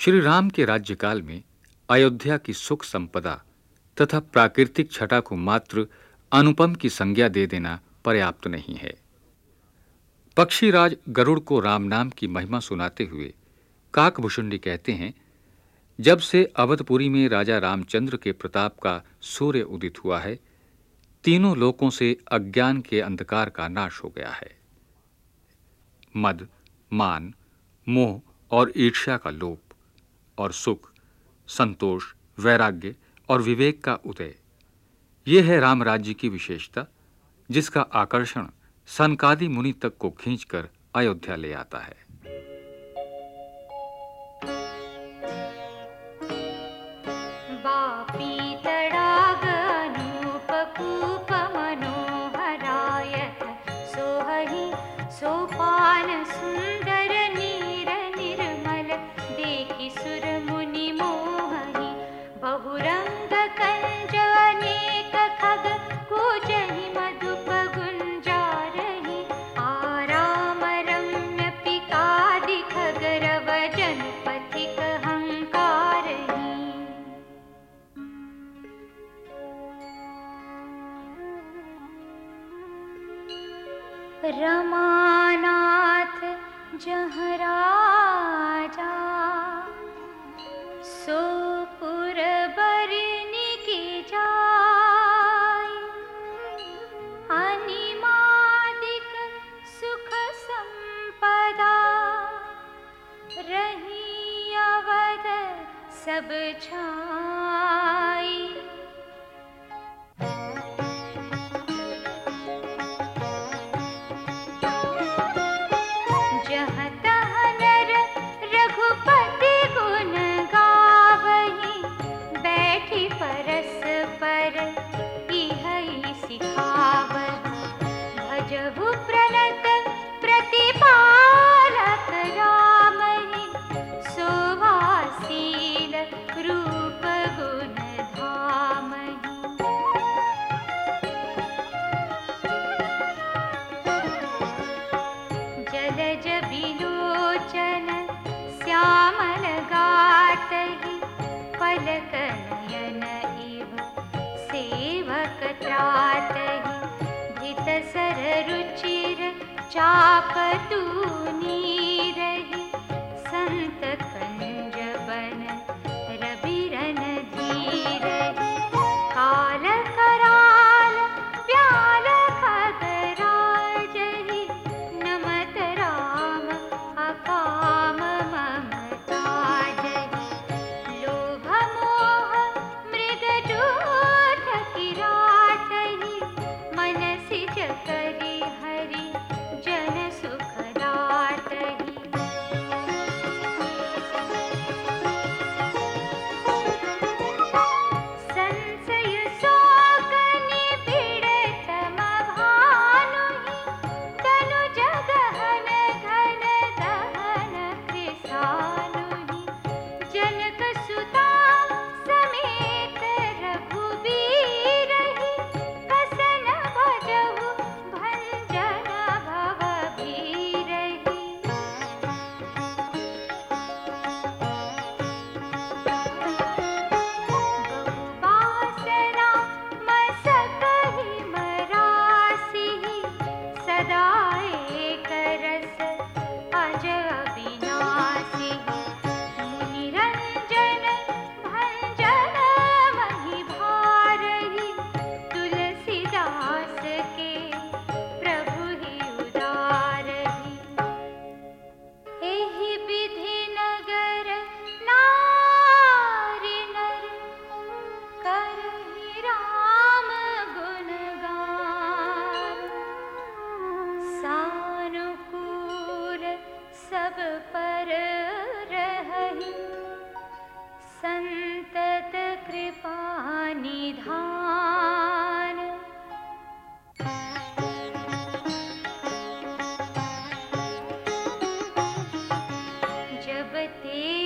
श्री राम के राज्यकाल में अयोध्या की सुख संपदा तथा प्राकृतिक छटा को मात्र अनुपम की संज्ञा दे देना पर्याप्त नहीं है। पक्षीराज गरुड़ को राम नाम की महिमा सुनाते हुए काकभूषुंडी कहते हैं, जब से अवधपुरी में राजा रामचंद्र के प्रताप का सूर्य उदित हुआ है, तीनों लोकों से अज्ञान के अंधकार का नाश हो गया है। मद, मान, मोह और ईर्ष्या का लोप। और सुख, संतोष, वैराग्य और विवेक का उदय। यह है राम राज्य की विशेषता, जिसका आकर्षण सनकादि मुनि तक को खींचकर अयोध्या ले आता है। रमानाथ जहाँ बालकनयन इव सेभकत्रा गीतसररुचिर चापतु चापतूनी सब पर रही। संतत कृपा निधान। जब तेरे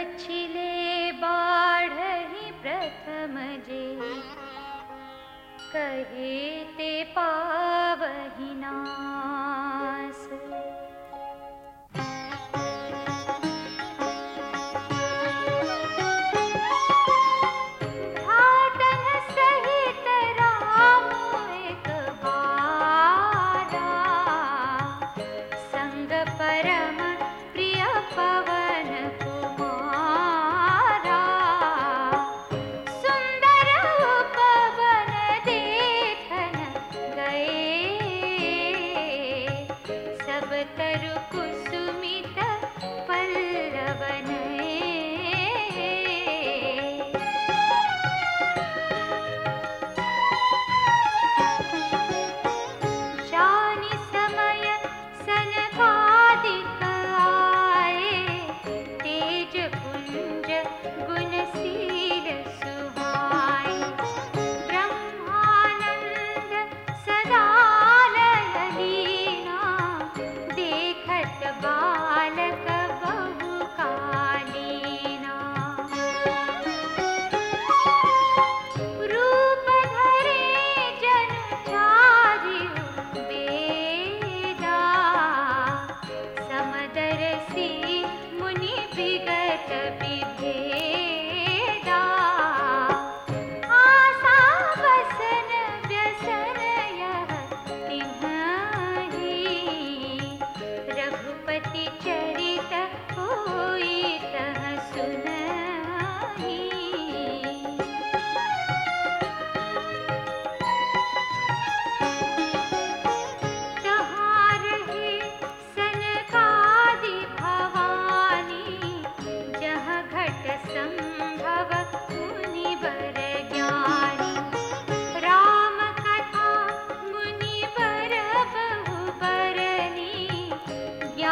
पछिले प्रथम जे। कहे ते पावहि नास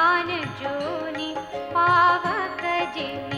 ज्ञान जोनि पावक जिनि।